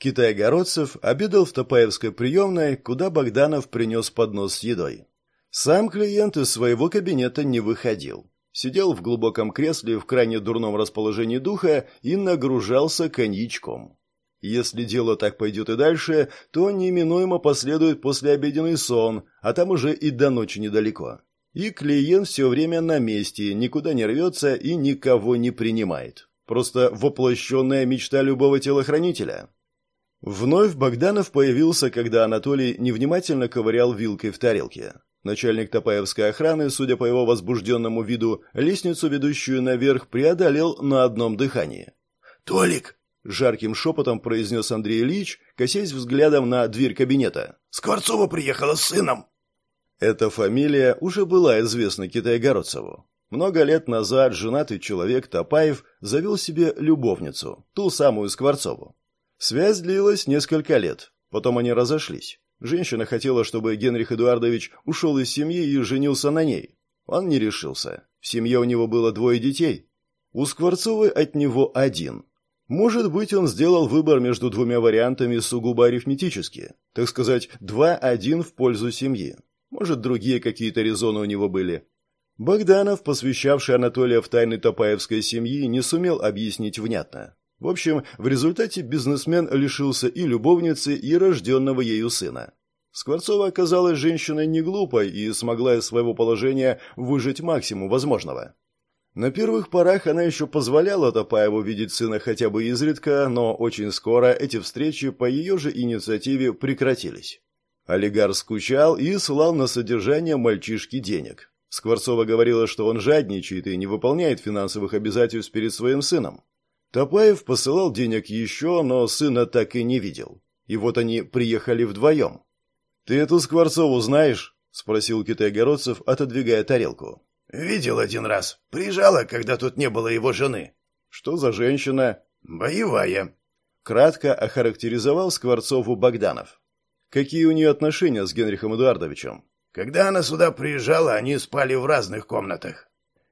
Китай-городцев обедал в Топаевской приемной, куда Богданов принес поднос с едой. Сам клиент из своего кабинета не выходил. Сидел в глубоком кресле в крайне дурном расположении духа и нагружался коньячком. Если дело так пойдет и дальше, то неминуемо последует послеобеденный сон, а там уже и до ночи недалеко. И клиент все время на месте, никуда не рвется и никого не принимает. Просто воплощенная мечта любого телохранителя. Вновь Богданов появился, когда Анатолий невнимательно ковырял вилкой в тарелке. Начальник Топаевской охраны, судя по его возбужденному виду, лестницу, ведущую наверх, преодолел на одном дыхании. «Толик!» — жарким шепотом произнес Андрей Ильич, косясь взглядом на дверь кабинета. «Скворцова приехала с сыном!» Эта фамилия уже была известна Китайгородцеву. Много лет назад женатый человек Топаев завел себе любовницу, ту самую Скворцову. Связь длилась несколько лет. Потом они разошлись. Женщина хотела, чтобы Генрих Эдуардович ушел из семьи и женился на ней. Он не решился. В семье у него было двое детей. У Скворцовой от него один. Может быть, он сделал выбор между двумя вариантами сугубо арифметически. Так сказать, два-один в пользу семьи. Может, другие какие-то резоны у него были. Богданов, посвящавший Анатолия в тайны Топаевской семьи, не сумел объяснить внятно. В общем, в результате бизнесмен лишился и любовницы, и рожденного ею сына. Скворцова оказалась женщиной не глупой и смогла из своего положения выжить максимум возможного. На первых порах она еще позволяла Топаеву видеть сына хотя бы изредка, но очень скоро эти встречи по ее же инициативе прекратились. Олигарх скучал и слал на содержание мальчишки денег. Скворцова говорила, что он жадничает и не выполняет финансовых обязательств перед своим сыном. Топаев посылал денег еще, но сына так и не видел. И вот они приехали вдвоем. «Ты эту Скворцову знаешь?» — спросил Китай-Городцев, отодвигая тарелку. «Видел один раз. Приезжала, когда тут не было его жены». «Что за женщина?» «Боевая». Кратко охарактеризовал Скворцову Богданов. «Какие у нее отношения с Генрихом Эдуардовичем?» «Когда она сюда приезжала, они спали в разных комнатах».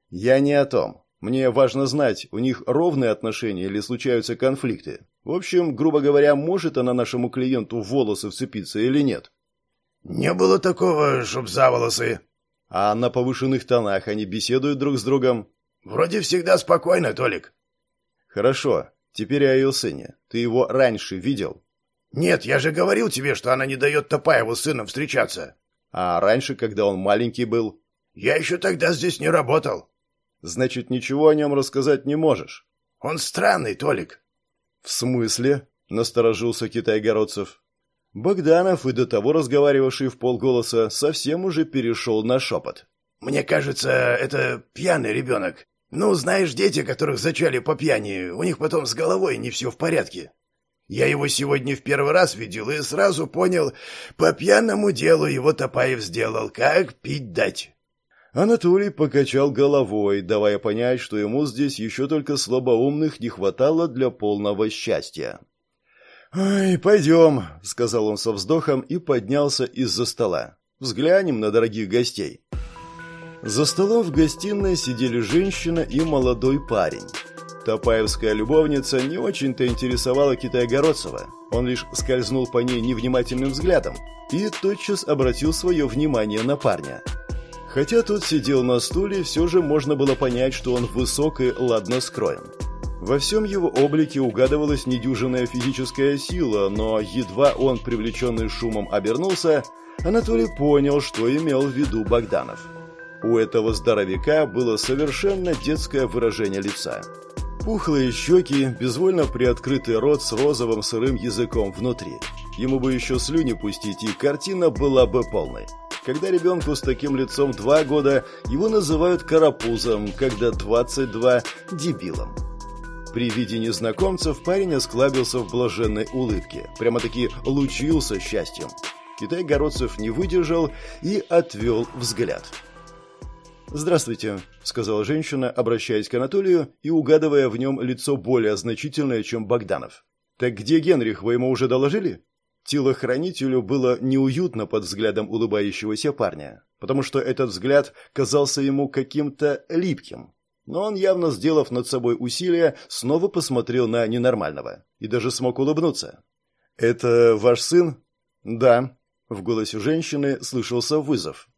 «Я не о том. Мне важно знать, у них ровные отношения или случаются конфликты. В общем, грубо говоря, может она нашему клиенту в волосы вцепиться или нет? Не было такого, чтоб за волосы. А на повышенных тонах они беседуют друг с другом? Вроде всегда спокойно, Толик. Хорошо. Теперь о ее сыне. Ты его раньше видел? Нет, я же говорил тебе, что она не дает Топаеву с сыном встречаться. А раньше, когда он маленький был? Я еще тогда здесь не работал. Значит, ничего о нем рассказать не можешь. Он странный, Толик. В смысле? Насторожился Китай-городцев. Богданов, и до того разговаривавший в полголоса, совсем уже перешел на шепот. «Мне кажется, это пьяный ребенок. Ну, знаешь, дети, которых зачали по пьяни, у них потом с головой не все в порядке. Я его сегодня в первый раз видел и сразу понял, по пьяному делу его Топаев сделал, как пить дать. Анатолий покачал головой, давая понять, что ему здесь еще только слабоумных не хватало для полного счастья. «Ай, пойдем», — сказал он со вздохом и поднялся из-за стола. «Взглянем на дорогих гостей». За столом в гостиной сидели женщина и молодой парень. Топаевская любовница не очень-то интересовала Китая-Городцева. Он лишь скользнул по ней невнимательным взглядом и тотчас обратил свое внимание на парня – Хотя тот сидел на стуле, все же можно было понять, что он высок и ладно скроен. Во всем его облике угадывалась недюжинная физическая сила, но едва он, привлеченный шумом, обернулся, Анатолий понял, что имел в виду Богданов. У этого здоровяка было совершенно детское выражение лица. Пухлые щеки, безвольно приоткрытый рот с розовым сырым языком внутри. Ему бы еще слюни пустить, и картина была бы полной. Когда ребенку с таким лицом два года, его называют карапузом, когда 22 – дебилом. При виде незнакомцев парень осклабился в блаженной улыбке, прямо-таки лучился счастьем. Китай-городцев не выдержал и отвел взгляд. «Здравствуйте», — сказала женщина, обращаясь к Анатолию и угадывая в нем лицо более значительное, чем Богданов. «Так где Генрих, вы ему уже доложили?» Телохранителю было неуютно под взглядом улыбающегося парня, потому что этот взгляд казался ему каким-то липким. Но он, явно сделав над собой усилие, снова посмотрел на ненормального и даже смог улыбнуться. «Это ваш сын?» «Да». В голосе женщины слышался вызов.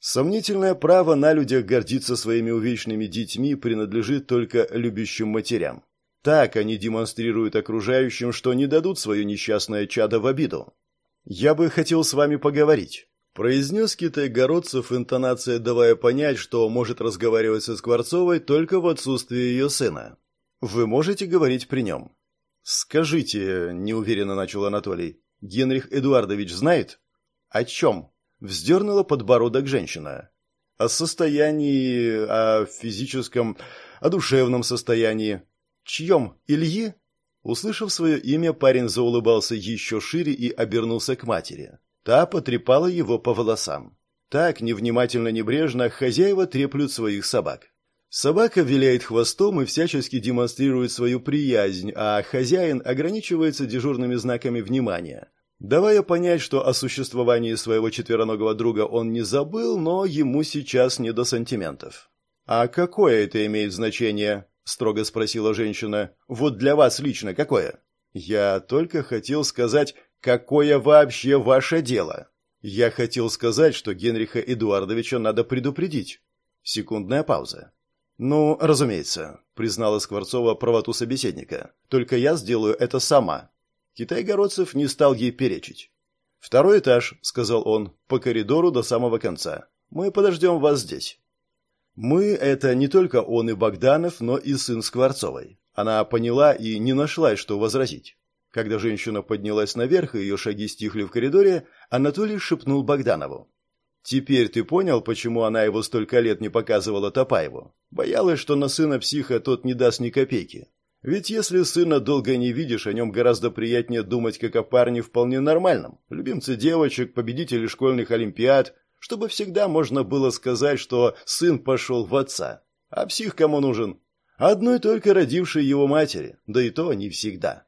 Сомнительное право на людях гордиться своими увечными детьми принадлежит только любящим матерям. Так они демонстрируют окружающим, что не дадут свое несчастное чадо в обиду. «Я бы хотел с вами поговорить», – произнес китай-городцев, интонация давая понять, что может разговаривать со Скворцовой только в отсутствии ее сына. «Вы можете говорить при нем?» «Скажите», – неуверенно начал Анатолий, – «Генрих Эдуардович знает?» «О чем?» – вздернула подбородок женщина. «О состоянии, о физическом, о душевном состоянии». «Чьем? Ильи?» Услышав свое имя, парень заулыбался еще шире и обернулся к матери. Та потрепала его по волосам. Так, невнимательно небрежно, хозяева треплют своих собак. Собака виляет хвостом и всячески демонстрирует свою приязнь, а хозяин ограничивается дежурными знаками внимания, давая понять, что о существовании своего четвероногого друга он не забыл, но ему сейчас не до сантиментов. «А какое это имеет значение?» – строго спросила женщина. «Вот для вас лично какое?» «Я только хотел сказать, какое вообще ваше дело?» «Я хотел сказать, что Генриха Эдуардовича надо предупредить». Секундная пауза. «Ну, разумеется», — признала Скворцова правоту собеседника. «Только я сделаю это сама». Китай-городцев не стал ей перечить. «Второй этаж», — сказал он, — «по коридору до самого конца. Мы подождем вас здесь». «Мы» — это не только он и Богданов, но и сын Скворцовой. Она поняла и не нашла, что возразить. Когда женщина поднялась наверх и ее шаги стихли в коридоре, Анатолий шепнул Богданову. Теперь ты понял, почему она его столько лет не показывала Топаеву? Боялась, что на сына психа тот не даст ни копейки. Ведь если сына долго не видишь, о нем гораздо приятнее думать как о парне вполне нормальном. Любимце девочек, победителе школьных олимпиад, чтобы всегда можно было сказать, что сын пошел в отца. А псих кому нужен? Одной только родившей его матери, да и то не всегда.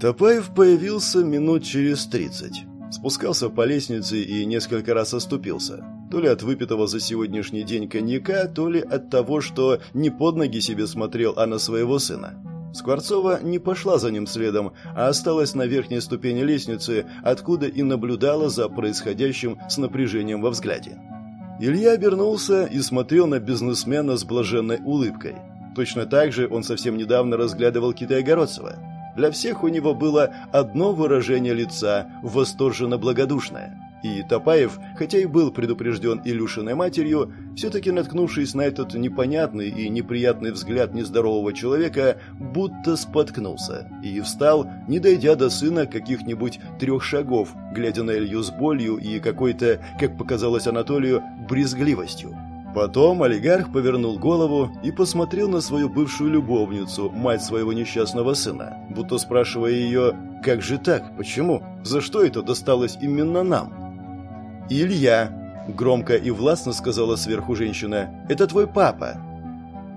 Топаев появился минут через тридцать. Спускался по лестнице и несколько раз оступился. То ли от выпитого за сегодняшний день коньяка, то ли от того, что не под ноги себе смотрел, а на своего сына. Скворцова не пошла за ним следом, а осталась на верхней ступени лестницы, откуда и наблюдала за происходящим с напряжением во взгляде. Илья обернулся и смотрел на бизнесмена с блаженной улыбкой. Точно так же он совсем недавно разглядывал Китая-Городцева. Для всех у него было одно выражение лица – восторженно-благодушное. И Топаев, хотя и был предупрежден Илюшиной матерью, все-таки наткнувшись на этот непонятный и неприятный взгляд нездорового человека, будто споткнулся и встал, не дойдя до сына каких-нибудь трех шагов, глядя на Илью с болью и какой-то, как показалось Анатолию, брезгливостью. Потом олигарх повернул голову и посмотрел на свою бывшую любовницу, мать своего несчастного сына, будто спрашивая ее «Как же так? Почему? За что это досталось именно нам?» «Илья», — громко и властно сказала сверху женщина, — «это твой папа».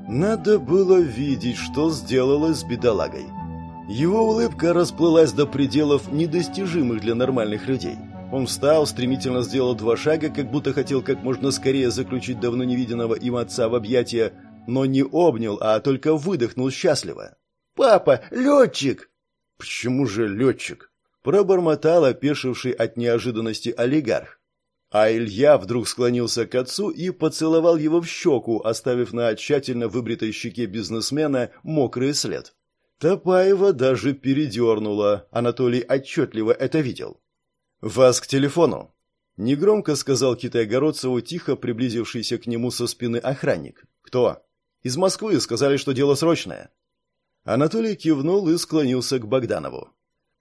Надо было видеть, что сделалось с бедолагой. Его улыбка расплылась до пределов недостижимых для нормальных людей. Он встал, стремительно сделал два шага, как будто хотел как можно скорее заключить давно невиденного им отца в объятия, но не обнял, а только выдохнул счастливо. «Папа, летчик!» «Почему же летчик?» Пробормотал опешивший от неожиданности олигарх. А Илья вдруг склонился к отцу и поцеловал его в щеку, оставив на тщательно выбритой щеке бизнесмена мокрый след. Топаева даже передернула, Анатолий отчетливо это видел. «Вас к телефону!» Негромко сказал Китай-Городцеву, тихо приблизившийся к нему со спины охранник. «Кто?» «Из Москвы. Сказали, что дело срочное». Анатолий кивнул и склонился к Богданову.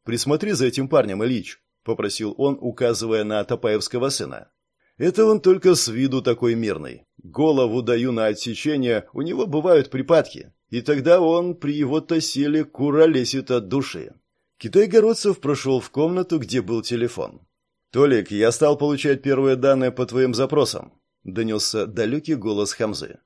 «Присмотри за этим парнем, Ильич», — попросил он, указывая на Топаевского сына. «Это он только с виду такой мирный. Голову даю на отсечение, у него бывают припадки, и тогда он при его-то силе куролесит от души. Китай-городцев прошел в комнату, где был телефон. «Толик, я стал получать первые данные по твоим запросам», — донесся далекий голос Хамзы.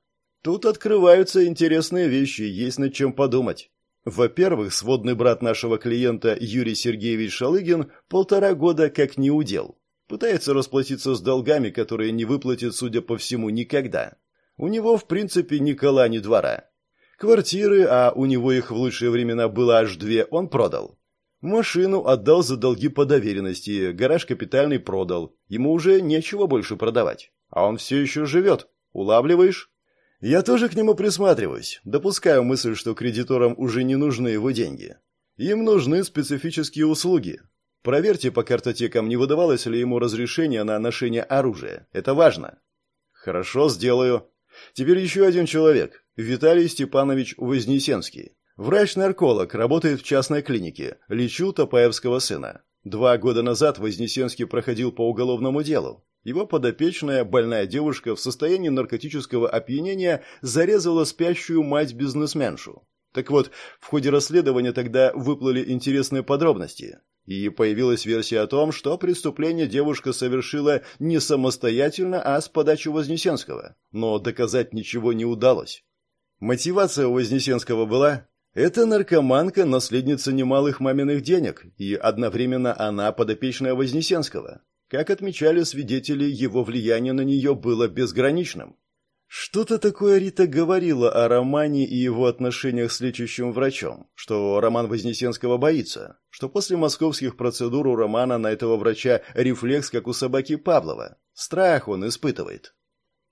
«Тут открываются интересные вещи, есть над чем подумать. Во-первых, сводный брат нашего клиента Юрий Сергеевич Шалыгин полтора года как не удел. Пытается расплатиться с долгами, которые не выплатит, судя по всему, никогда. У него, в принципе, ни кола, ни двора. Квартиры, а у него их в лучшие времена было аж две, он продал. Машину отдал за долги по доверенности, гараж капитальный продал. Ему уже нечего больше продавать. А он все еще живет. Улавливаешь? Я тоже к нему присматриваюсь. Допускаю мысль, что кредиторам уже не нужны его деньги. Им нужны специфические услуги. Проверьте по картотекам, не выдавалось ли ему разрешение на ношение оружия. Это важно. Хорошо, сделаю. Теперь еще один человек. Виталий Степанович Вознесенский. Врач-нарколог, работает в частной клинике. Лечу Топаевского сына. Два года назад Вознесенский проходил по уголовному делу. Его подопечная, больная девушка в состоянии наркотического опьянения зарезала спящую мать-бизнесменшу. Так вот, в ходе расследования тогда выплыли интересные подробности. И появилась версия о том, что преступление девушка совершила не самостоятельно, а с подачи Вознесенского. Но доказать ничего не удалось. Мотивация у Вознесенского была это наркоманка, наследница немалых маминых денег, и одновременно она подопечная Вознесенского. Как отмечали свидетели, его влияние на нее было безграничным. Что-то такое Рита говорила о Романе и его отношениях с лечащим врачом, что Роман Вознесенского боится, что после московских процедур у Романа на этого врача рефлекс, как у собаки Павлова. Страх он испытывает.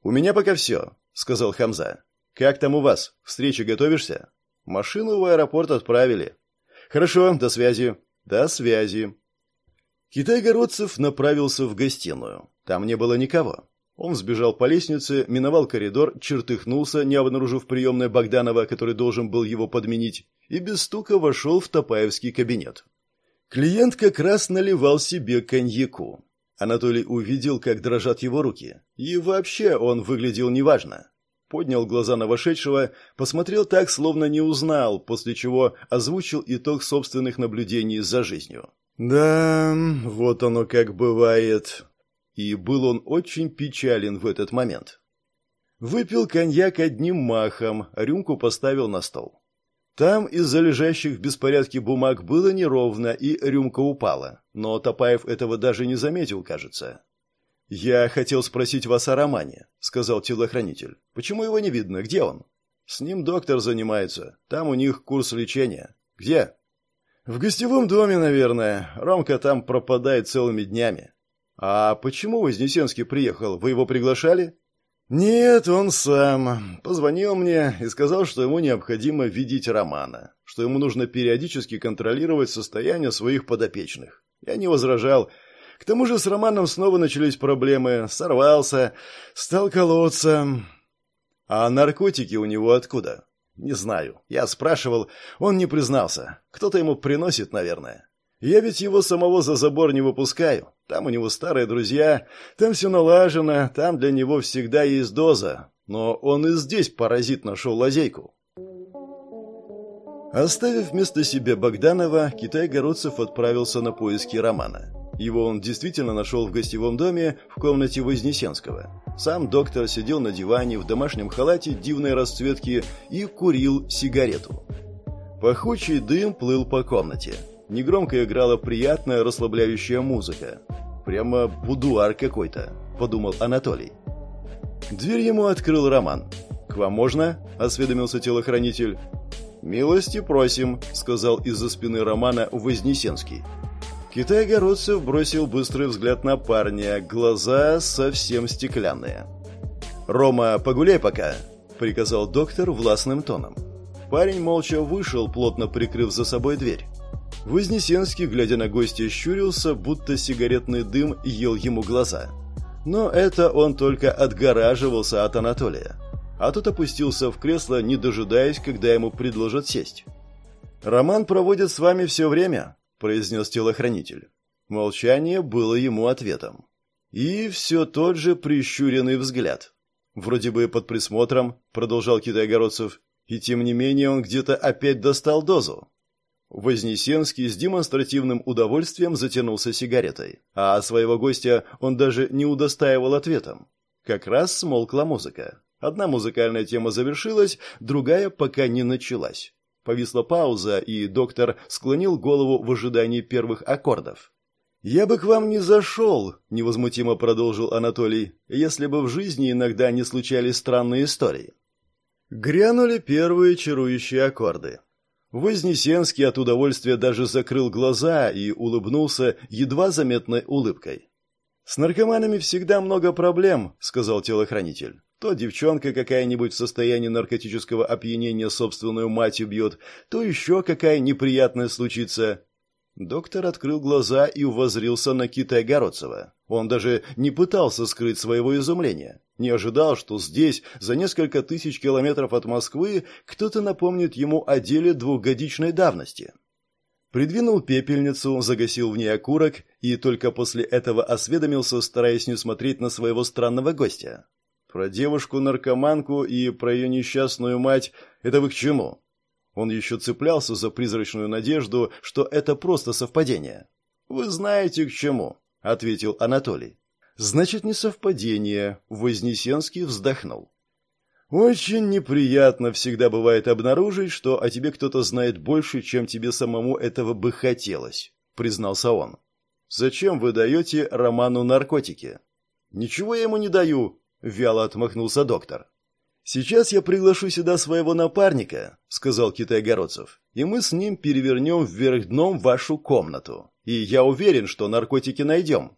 «У меня пока все», — сказал Хамза. «Как там у вас? Встрече готовишься?» Машину в аэропорт отправили. Хорошо, до связи. До связи. Китай-городцев направился в гостиную. Там не было никого. Он сбежал по лестнице, миновал коридор, чертыхнулся, не обнаружив приемной Богданова, который должен был его подменить, и без стука вошел в Топаевский кабинет. Клиент как раз наливал себе коньяку. Анатолий увидел, как дрожат его руки. И вообще он выглядел неважно поднял глаза на вошедшего, посмотрел так, словно не узнал, после чего озвучил итог собственных наблюдений за жизнью. «Да, вот оно как бывает». И был он очень печален в этот момент. Выпил коньяк одним махом, рюмку поставил на стол. Там из-за лежащих в беспорядке бумаг было неровно, и рюмка упала. Но Топаев этого даже не заметил, кажется. «Я хотел спросить вас о Романе», — сказал телохранитель. «Почему его не видно? Где он?» «С ним доктор занимается. Там у них курс лечения». «Где?» «В гостевом доме, наверное. Ромка там пропадает целыми днями». «А почему Вознесенский приехал? Вы его приглашали?» «Нет, он сам. Позвонил мне и сказал, что ему необходимо видеть Романа, что ему нужно периодически контролировать состояние своих подопечных. Я не возражал, к тому же с Романом снова начались проблемы. Сорвался, стал колоться. А наркотики у него откуда? Не знаю. Я спрашивал, он не признался. Кто-то ему приносит, наверное. Я ведь его самого за забор не выпускаю. Там у него старые друзья, там все налажено, там для него всегда есть доза. Но он и здесь паразит нашел лазейку. Оставив вместо себя Богданова, Китай-Городцев отправился на поиски Романа. Его он действительно нашел в гостевом доме в комнате Вознесенского. Сам доктор сидел на диване в домашнем халате дивной расцветки и курил сигарету. Пахучий дым плыл по комнате. Негромко играла приятная расслабляющая музыка. Прямо будуар какой-то, подумал Анатолий. Дверь ему открыл Роман. «К вам можно?» – осведомился телохранитель. «Милости просим», – сказал из-за спины Романа Вознесенский. Китай-городцев бросил быстрый взгляд на парня, глаза совсем стеклянные. «Рома, погуляй пока», — приказал доктор властным тоном. Парень молча вышел, плотно прикрыв за собой дверь. Вознесенский, глядя на гостя, щурился, будто сигаретный дым ел ему глаза. Но это он только отгораживался от Анатолия. А тот опустился в кресло, не дожидаясь, когда ему предложат сесть. «Роман проводит с вами все время», произнес телохранитель. Молчание было ему ответом. И все тот же прищуренный взгляд. Вроде бы под присмотром, продолжал Китай-Городцев, и тем не менее он где-то опять достал дозу. Вознесенский с демонстративным удовольствием затянулся сигаретой, а своего гостя он даже не удостаивал ответом. Как раз смолкла музыка. Одна музыкальная тема завершилась, другая пока не началась. Повисла пауза, и доктор склонил голову в ожидании первых аккордов. «Я бы к вам не зашел», — невозмутимо продолжил Анатолий, «если бы в жизни иногда не случались странные истории». Грянули первые чарующие аккорды. Вознесенский от удовольствия даже закрыл глаза и улыбнулся едва заметной улыбкой. «С наркоманами всегда много проблем», — сказал телохранитель. То девчонка какая-нибудь в состоянии наркотического опьянения собственную мать убьет, то еще какая неприятная случится. Доктор открыл глаза и воззрился на Кита Городцева. Он даже не пытался скрыть своего изумления. Не ожидал, что здесь, за несколько тысяч километров от Москвы, кто-то напомнит ему о деле двухгодичной давности. Придвинул пепельницу, загасил в ней окурок и только после этого осведомился, стараясь не смотреть на своего странного гостя. Про девушку-наркоманку и про ее несчастную мать – это вы к чему? Он еще цеплялся за призрачную надежду, что это просто совпадение. «Вы знаете, к чему», — ответил Анатолий. «Значит, не совпадение», — Вознесенский вздохнул. «Очень неприятно всегда бывает обнаружить, что о тебе кто-то знает больше, чем тебе самому этого бы хотелось», — признался он. «Зачем вы даете Роману наркотики?» «Ничего я ему не даю», — вяло отмахнулся доктор. «Сейчас я приглашу сюда своего напарника», — сказал Китай-Городцев, «и мы с ним перевернем вверх дном вашу комнату. И я уверен, что наркотики найдем».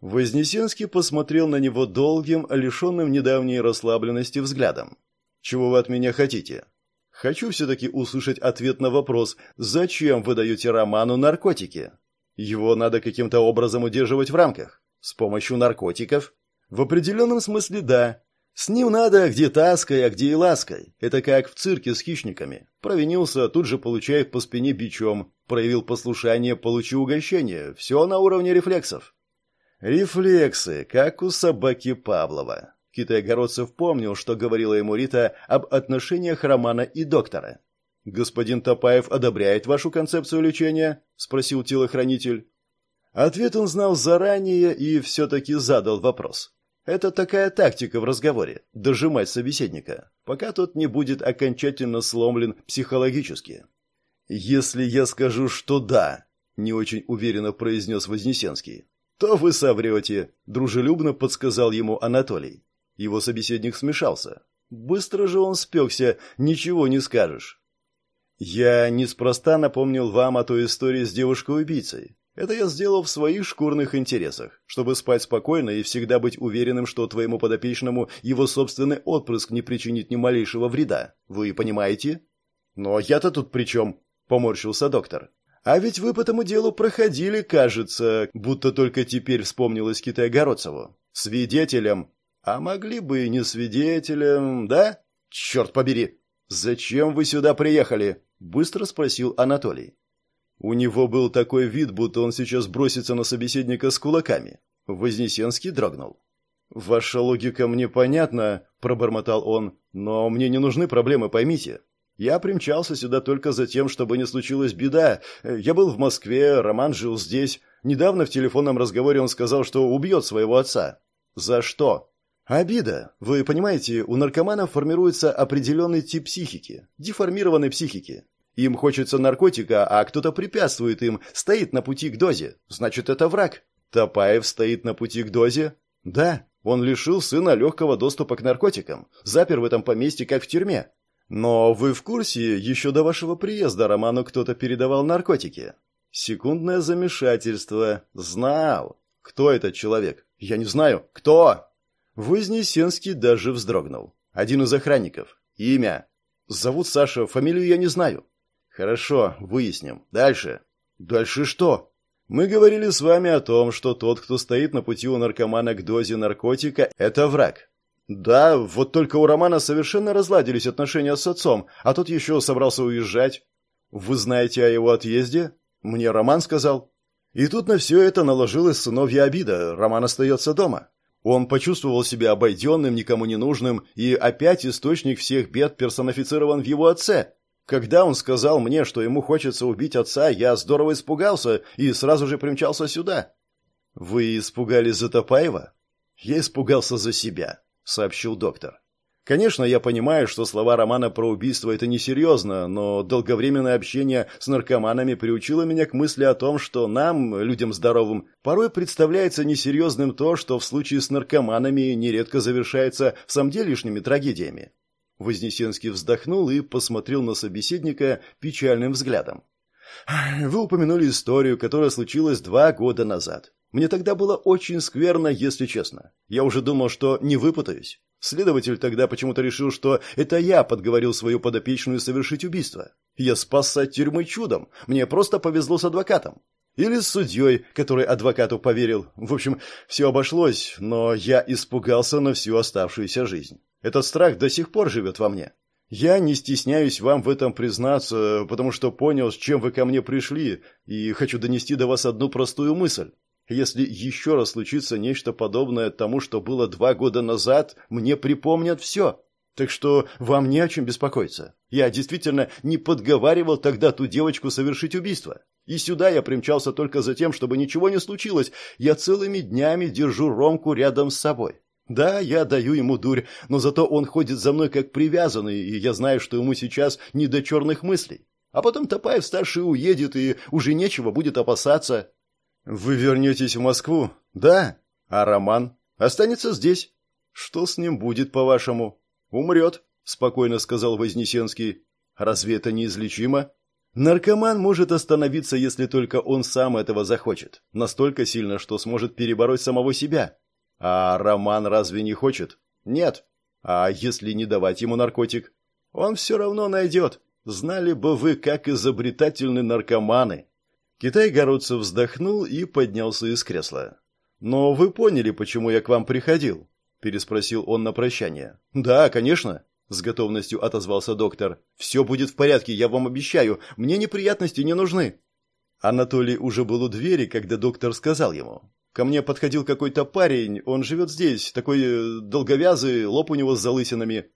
Вознесенский посмотрел на него долгим, лишенным недавней расслабленности взглядом. «Чего вы от меня хотите?» «Хочу все-таки услышать ответ на вопрос, зачем вы даете Роману наркотики? Его надо каким-то образом удерживать в рамках. С помощью наркотиков?» «В определенном смысле да», с ним надо где таской, а где и лаской. Это как в цирке с хищниками. Провинился, тут же получает по спине бичом. Проявил послушание, получил угощение. Все на уровне рефлексов. Рефлексы, как у собаки Павлова. Китай-городцев помнил, что говорила ему Рита об отношениях Романа и доктора. «Господин Топаев одобряет вашу концепцию лечения?» – спросил телохранитель. Ответ он знал заранее и все-таки задал вопрос. Это такая тактика в разговоре – дожимать собеседника, пока тот не будет окончательно сломлен психологически. «Если я скажу, что да», – не очень уверенно произнес Вознесенский, – «то вы соврете», – дружелюбно подсказал ему Анатолий. Его собеседник смешался. Быстро же он спекся, ничего не скажешь. «Я неспроста напомнил вам о той истории с девушкой-убийцей. Это я сделал в своих шкурных интересах, чтобы спать спокойно и всегда быть уверенным, что твоему подопечному его собственный отпрыск не причинит ни малейшего вреда. Вы понимаете? Но я-то тут при чем? Поморщился доктор. А ведь вы по тому делу проходили, кажется, будто только теперь вспомнилось Китай-Городцеву. Свидетелем. А могли бы и не свидетелем, да? Черт побери! Зачем вы сюда приехали? Быстро спросил Анатолий. У него был такой вид, будто он сейчас бросится на собеседника с кулаками. Вознесенский дрогнул. «Ваша логика мне понятна», — пробормотал он, — «но мне не нужны проблемы, поймите. Я примчался сюда только за тем, чтобы не случилась беда. Я был в Москве, Роман жил здесь. Недавно в телефонном разговоре он сказал, что убьет своего отца. За что? Обида. Вы понимаете, у наркоманов формируется определенный тип психики, деформированной психики. Им хочется наркотика, а кто-то препятствует им, стоит на пути к дозе. Значит, это враг. Топаев стоит на пути к дозе? Да, он лишил сына легкого доступа к наркотикам, запер в этом поместье, как в тюрьме. Но вы в курсе, еще до вашего приезда Роману кто-то передавал наркотики? Секундное замешательство. Знал. Кто этот человек? Я не знаю. Кто? Вознесенский даже вздрогнул. Один из охранников. Имя. Зовут Саша, фамилию я не знаю. Хорошо, выясним. Дальше. Дальше что? Мы говорили с вами о том, что тот, кто стоит на пути у наркомана к дозе наркотика, это враг. Да, вот только у Романа совершенно разладились отношения с отцом, а тот еще собрался уезжать. Вы знаете о его отъезде? Мне Роман сказал. И тут на все это наложилась сыновья обида. Роман остается дома. Он почувствовал себя обойденным, никому не нужным, и опять источник всех бед персонифицирован в его отце. Когда он сказал мне, что ему хочется убить отца, я здорово испугался и сразу же примчался сюда. Вы испугались за Топаева? Я испугался за себя, сообщил доктор. Конечно, я понимаю, что слова Романа про убийство это несерьезно, но долговременное общение с наркоманами приучило меня к мысли о том, что нам, людям здоровым, порой представляется несерьезным то, что в случае с наркоманами нередко завершается в самом делешними трагедиями. Вознесенский вздохнул и посмотрел на собеседника печальным взглядом. «Вы упомянули историю, которая случилась два года назад. Мне тогда было очень скверно, если честно. Я уже думал, что не выпутаюсь. Следователь тогда почему-то решил, что это я подговорил свою подопечную совершить убийство. Я спасся от тюрьмы чудом. Мне просто повезло с адвокатом. Или с судьей, который адвокату поверил. В общем, все обошлось, но я испугался на всю оставшуюся жизнь. Этот страх до сих пор живет во мне. Я не стесняюсь вам в этом признаться, потому что понял, с чем вы ко мне пришли, и хочу донести до вас одну простую мысль. Если еще раз случится нечто подобное тому, что было два года назад, мне припомнят все. Так что вам не о чем беспокоиться. Я действительно не подговаривал тогда ту девочку совершить убийство. И сюда я примчался только за тем, чтобы ничего не случилось. Я целыми днями держу Ромку рядом с собой. Да, я даю ему дурь, но зато он ходит за мной как привязанный, и я знаю, что ему сейчас не до черных мыслей. А потом Топаев-старший уедет, и уже нечего будет опасаться. Вы вернетесь в Москву? Да. А Роман останется здесь. Что с ним будет, по-вашему? Умрет, спокойно сказал Вознесенский. Разве это неизлечимо? Наркоман может остановиться, если только он сам этого захочет. Настолько сильно, что сможет перебороть самого себя. А Роман разве не хочет? Нет. А если не давать ему наркотик? Он все равно найдет. Знали бы вы, как изобретательны наркоманы. Китай-городцев вздохнул и поднялся из кресла. «Но вы поняли, почему я к вам приходил?» – переспросил он на прощание. «Да, конечно», – с готовностью отозвался доктор. «Все будет в порядке, я вам обещаю. Мне неприятности не нужны». Анатолий уже был у двери, когда доктор сказал ему. «Ко мне подходил какой-то парень, он живет здесь, такой э, долговязый, лоб у него с залысинами».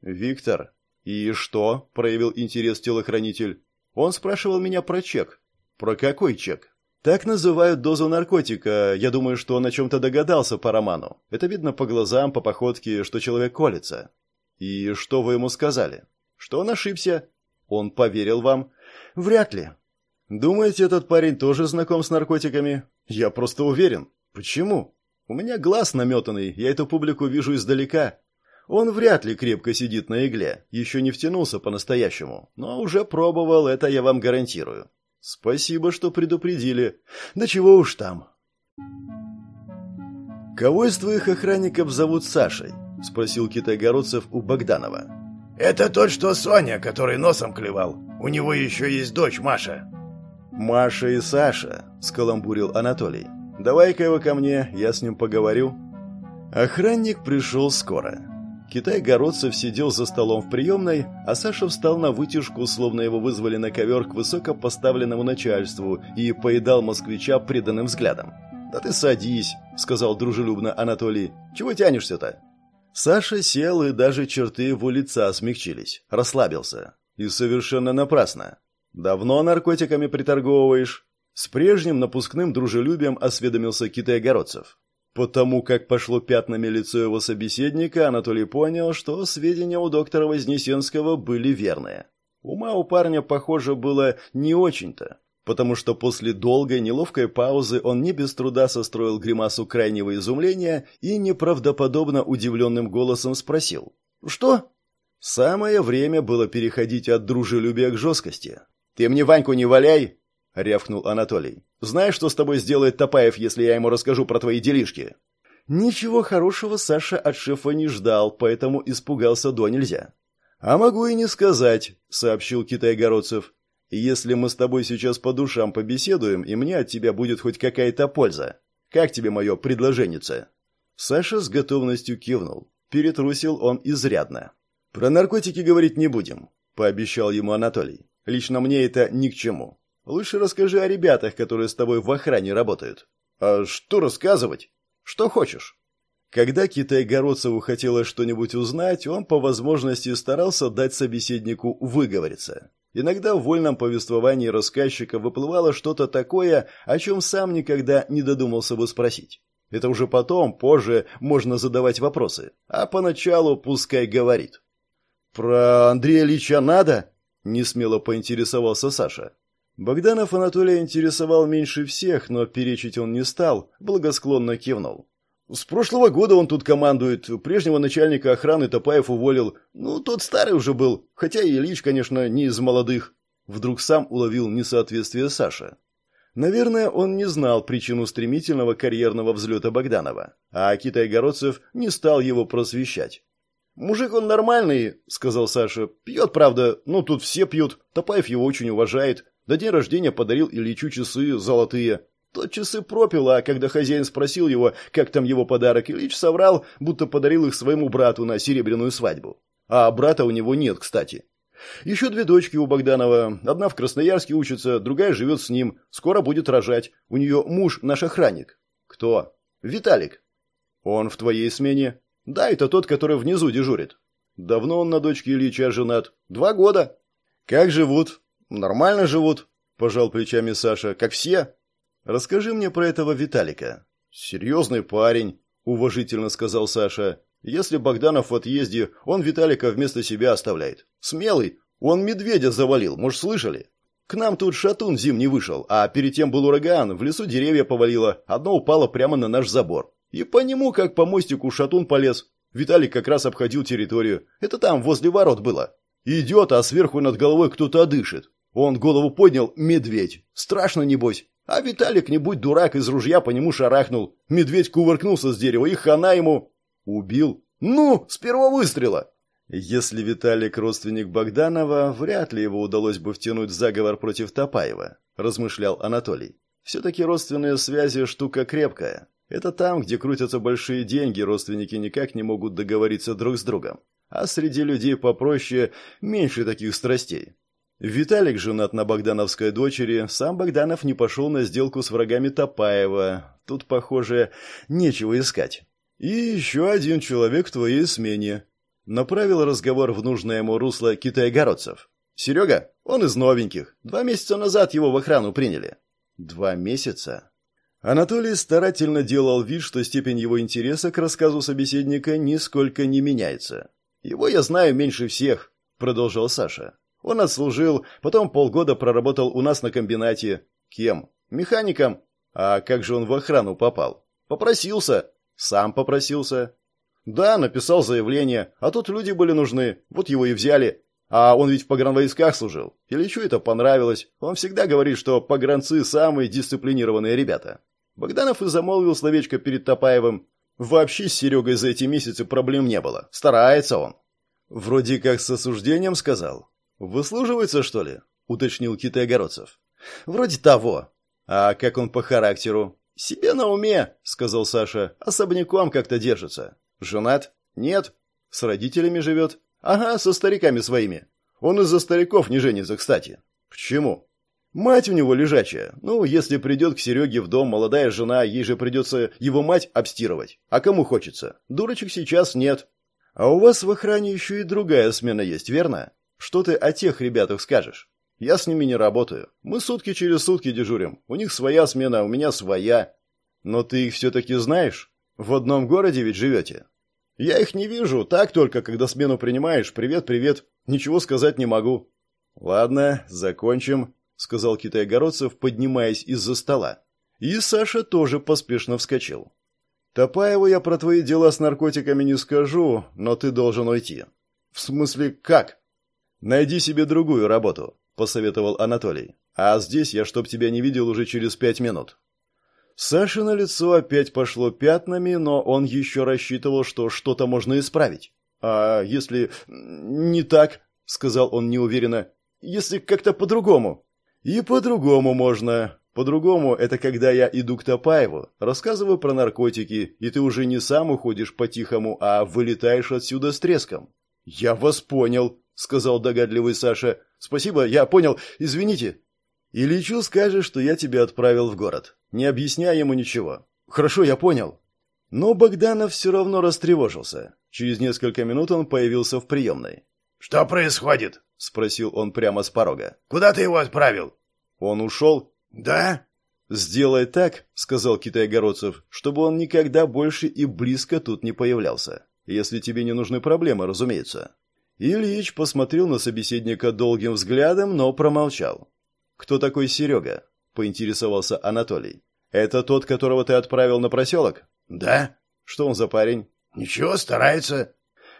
«Виктор, и что?» – проявил интерес телохранитель. «Он спрашивал меня про чек. Про какой чек? Так называют дозу наркотика. Я думаю, что он о чем-то догадался по роману. Это видно по глазам, по походке, что человек колется. И что вы ему сказали? Что он ошибся? Он поверил вам? Вряд ли. Думаете, этот парень тоже знаком с наркотиками? Я просто уверен. Почему? У меня глаз наметанный, я эту публику вижу издалека. Он вряд ли крепко сидит на игле, еще не втянулся по-настоящему, но уже пробовал, это я вам гарантирую. Спасибо, что предупредили. Да чего уж там. Кого из твоих охранников зовут Сашей? спросил китайгородцев у Богданова. Это тот, что Соня, который носом клевал. У него еще есть дочь Маша. Маша и Саша, скаламбурил Анатолий. Давай-ка его ко мне, я с ним поговорю. Охранник пришел скоро. Китай-городцев сидел за столом в приемной, а Саша встал на вытяжку, словно его вызвали на ковер к высоко поставленному начальству и поедал москвича преданным взглядом. «Да ты садись», — сказал дружелюбно Анатолий. «Чего тянешься-то?» Саша сел, и даже черты его лица смягчились. Расслабился. И совершенно напрасно. «Давно наркотиками приторговываешь?» С прежним напускным дружелюбием осведомился Китай-городцев. Потому как пошло пятнами лицо его собеседника, Анатолий понял, что сведения у доктора Вознесенского были верные. Ума у парня, похоже, было не очень-то, потому что после долгой неловкой паузы он не без труда состроил гримасу крайнего изумления и неправдоподобно удивленным голосом спросил «Что?». Самое время было переходить от дружелюбия к жесткости. «Ты мне Ваньку не валяй!» — рявкнул Анатолий. «Знаешь, что с тобой сделает Топаев, если я ему расскажу про твои делишки?» Ничего хорошего Саша от шефа не ждал, поэтому испугался до нельзя. «А могу и не сказать», — сообщил Китай-Городцев. «Если мы с тобой сейчас по душам побеседуем, и мне от тебя будет хоть какая-то польза. Как тебе мое предложение-то?» Саша с готовностью кивнул. Перетрусил он изрядно. «Про наркотики говорить не будем», — пообещал ему Анатолий. «Лично мне это ни к чему. Лучше расскажи о ребятах, которые с тобой в охране работают. А что рассказывать? Что хочешь. Когда Китай-Городцеву хотелось что-нибудь узнать, он по возможности старался дать собеседнику выговориться. Иногда в вольном повествовании рассказчика выплывало что-то такое, о чем сам никогда не додумался бы спросить. Это уже потом, позже, можно задавать вопросы, а поначалу пускай говорит. «Про Андрея Ильича надо?» – несмело поинтересовался Саша. Богданов Анатолия интересовал меньше всех, но перечить он не стал, благосклонно кивнул. С прошлого года он тут командует. Прежнего начальника охраны Топаев уволил. Ну, тот старый уже был. Хотя и Ильич, конечно, не из молодых. Вдруг сам уловил несоответствие Саша. Наверное, он не знал причину стремительного карьерного взлета Богданова, а Китай-Городцев не стал его просвещать. «Мужик он нормальный», — сказал Саша. «Пьет, правда. Ну, тут все пьют. Топаев его очень уважает. До день рождения подарил Ильичу часы золотые. Тот часы пропил, а когда хозяин спросил его, как там его подарок, Ильич соврал, будто подарил их своему брату на серебряную свадьбу. А брата у него нет, кстати. Еще две дочки у Богданова. Одна в Красноярске учится, другая живет с ним. Скоро будет рожать. У нее муж наш охранник. Кто? Виталик. Он в твоей смене? Да, это тот, который внизу дежурит. Давно он на дочке Ильича женат? Два года. Как живут? Нормально живут, пожал плечами Саша. Как все? Расскажи мне про этого Виталика. Серьезный парень, уважительно сказал Саша. Если Богданов в отъезде, он Виталика вместо себя оставляет. Смелый. Он медведя завалил, может, слышали? К нам тут шатун зимний вышел, а перед тем был ураган, в лесу деревья повалило, одно упало прямо на наш забор. И по нему, как по мостику, шатун полез. Виталик как раз обходил территорию. Это там, возле ворот было. Идет, а сверху над головой кто-то дышит. Он голову поднял, медведь. Страшно, небось. А Виталик, не будь дурак, из ружья по нему шарахнул. Медведь кувыркнулся с дерева, и хана ему. Убил? Ну, с первого выстрела. Если Виталик родственник Богданова, вряд ли его удалось бы втянуть в заговор против Топаева, размышлял Анатолий. Все-таки родственные связи штука крепкая. Это там, где крутятся большие деньги, родственники никак не могут договориться друг с другом. А среди людей попроще меньше таких страстей. Виталик женат на Богдановской дочери, сам Богданов не пошел на сделку с врагами Топаева. Тут, похоже, нечего искать. И еще один человек в твоей смене. Направил разговор в нужное ему русло китайгородцев. Серега, он из новеньких. Два месяца назад его в охрану приняли. Два месяца? Анатолий старательно делал вид, что степень его интереса к рассказу собеседника нисколько не меняется. «Его я знаю меньше всех», — продолжал Саша. Он отслужил, потом полгода проработал у нас на комбинате. Кем? Механиком. А как же он в охрану попал? Попросился. Сам попросился. Да, написал заявление, а тут люди были нужны, вот его и взяли. А он ведь в погранвойсках служил. Ильичу это понравилось. Он всегда говорит, что погранцы самые дисциплинированные ребята. Богданов и замолвил словечко перед Топаевым. Вообще с Серегой за эти месяцы проблем не было. Старается он. Вроде как с осуждением сказал. «Выслуживается, что ли?» — уточнил Китай-Огородцев. «Вроде того. А как он по характеру?» «Себе на уме», — сказал Саша. «Особняком как-то держится. Женат? Нет. С родителями живет? Ага, со стариками своими. Он из-за стариков не женится, кстати. Почему? Мать у него лежачая. Ну, если придет к Сереге в дом молодая жена, ей же придется его мать обстирывать. А кому хочется? Дурочек сейчас нет. А у вас в охране еще и другая смена есть, верно? Что ты о тех ребятах скажешь? Я с ними не работаю. Мы сутки через сутки дежурим. У них своя смена, у меня своя. Но ты их все-таки знаешь? В одном городе ведь живете. Я их не вижу, так только, когда смену принимаешь. Привет, привет. Ничего сказать не могу. Ладно, закончим, сказал Китай-Городцев, поднимаясь из-за стола. И Саша тоже поспешно вскочил. Топаеву я про твои дела с наркотиками не скажу, но ты должен уйти. В смысле, как? «Найди себе другую работу», — посоветовал Анатолий. «А здесь я чтоб тебя не видел уже через пять минут». Саше на лицо опять пошло пятнами, но он еще рассчитывал, что что-то можно исправить. «А если не так?» — сказал он неуверенно. «Если как-то по-другому?» «И по-другому можно. По-другому это когда я иду к Топаеву, рассказываю про наркотики, и ты уже не сам уходишь по-тихому, а вылетаешь отсюда с треском». «Я вас понял», — сказал догадливый Саша. «Спасибо, я понял. Извините». «Ильичу скажешь, что я тебя отправил в город. Не объясняй ему ничего». «Хорошо, я понял». Но Богданов все равно растревожился. Через несколько минут он появился в приемной. «Что происходит?» — спросил он прямо с порога. «Куда ты его отправил?» «Он ушел?» «Да?» «Сделай так», — сказал Китай-Городцев, «чтобы он никогда больше и близко тут не появлялся. Если тебе не нужны проблемы, разумеется». Ильич посмотрел на собеседника долгим взглядом, но промолчал. «Кто такой Серега?» – поинтересовался Анатолий. «Это тот, которого ты отправил на проселок?» «Да». Что он за парень? Ничего, старается.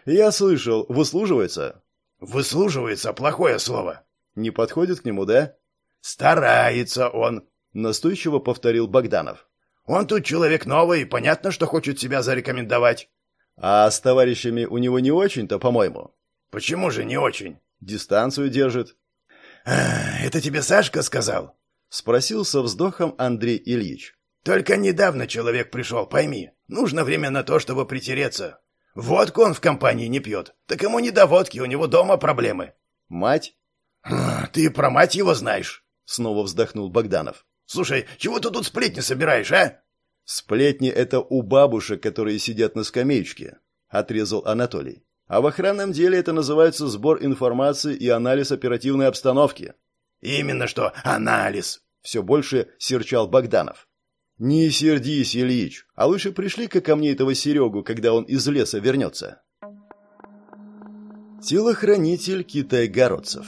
Я слышал, выслуживается. Выслуживается плохое слово. Не подходит к нему, да? Старается он, настойчиво повторил Богданов. Он тут человек новый, понятно, что хочет себя зарекомендовать. А с товарищами у него не очень-то, по-моему. Почему же не очень? Дистанцию держит. «Это тебе Сашка сказал?» — спросил со вздохом Андрей Ильич. «Только недавно человек пришел, пойми. Нужно время на то, чтобы притереться. Водку он в компании не пьет. Так ему не до водки, у него дома проблемы». «Мать?» «Ты про мать его знаешь?» — снова вздохнул Богданов. «Слушай, чего ты тут сплетни собираешь, а?» «Сплетни — это у бабушек, которые сидят на скамеечке», — отрезал Анатолий. «А в охранном деле это называется сбор информации и анализ оперативной обстановки». «Именно что анализ», — все больше серчал Богданов. «Не сердись, Ильич, а лучше пришли-ка ко мне этого Серегу, когда он из леса вернется». Телохранитель китай-городцев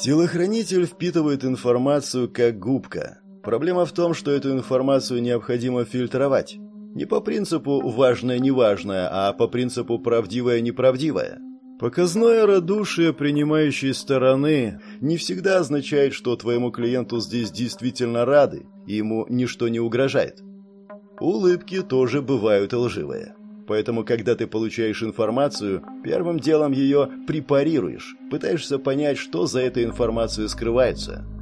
Телохранитель впитывает информацию как губка, Проблема в том, что эту информацию необходимо фильтровать. Не по принципу «важное-неважное», а по принципу «правдивое-неправдивое». Показное радушие принимающей стороны не всегда означает, что твоему клиенту здесь действительно рады, и ему ничто не угрожает. Улыбки тоже бывают лживые. Поэтому, когда ты получаешь информацию, первым делом ее препарируешь, пытаешься понять, что за этой информацией скрывается –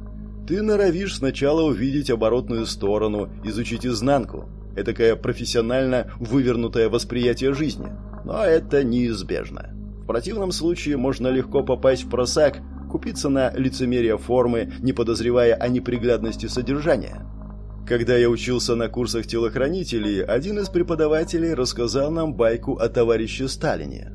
ты норовишь сначала увидеть оборотную сторону, изучить изнанку. Этакое профессионально вывернутое восприятие жизни. Но это неизбежно. Противном случае можно легко попасть в просак, купиться на лицемерие формы, не подозревая о неприглядности содержания. Когда я учился на курсах телохранителей, один из преподавателей рассказал нам байку о товарище Сталине.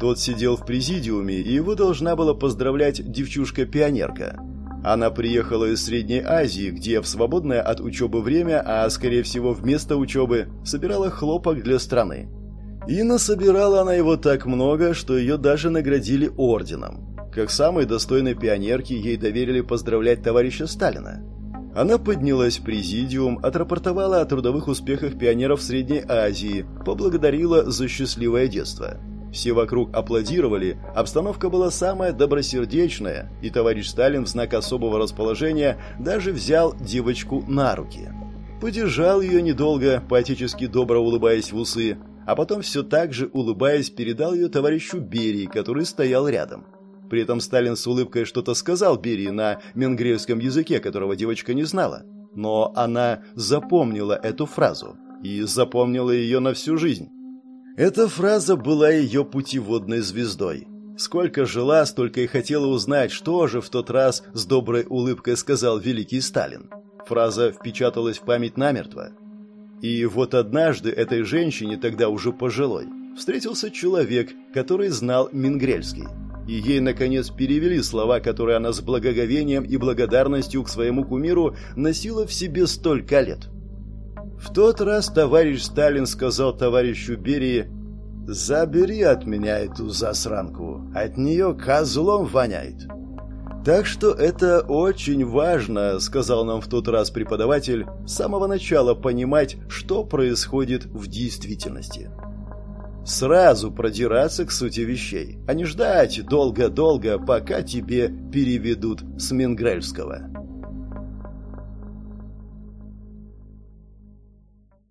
Тот сидел в президиуме, и его должна была поздравлять девчушка-пионерка – она приехала из Средней Азии, где в свободное от учебы время, а скорее всего вместо учебы, собирала хлопок для страны. И насобирала она его так много, что ее даже наградили орденом. Как самой достойной пионерке ей доверили поздравлять товарища Сталина. Она поднялась в президиум, отрапортовала о трудовых успехах пионеров Средней Азии, поблагодарила за счастливое детство – все вокруг аплодировали, обстановка была самая добросердечная, и товарищ Сталин в знак особого расположения даже взял девочку на руки. Подержал ее недолго, поотечески добро улыбаясь в усы, а потом все так же, улыбаясь, передал ее товарищу Берии, который стоял рядом. При этом Сталин с улыбкой что-то сказал Берии на менгрельском языке, которого девочка не знала. Но она запомнила эту фразу и запомнила ее на всю жизнь. Эта фраза была ее путеводной звездой. Сколько жила, столько и хотела узнать, что же в тот раз с доброй улыбкой сказал великий Сталин. Фраза впечаталась в память намертво. И вот однажды этой женщине, тогда уже пожилой, встретился человек, который знал Мингрельский. И ей, наконец, перевели слова, которые она с благоговением и благодарностью к своему кумиру носила в себе столько лет. В тот раз товарищ Сталин сказал товарищу Берии «Забери от меня эту засранку, от нее козлом воняет». Так что это очень важно, сказал нам в тот раз преподаватель, с самого начала понимать, что происходит в действительности. Сразу продираться к сути вещей, а не ждать долго-долго, пока тебе переведут с Менгрельского.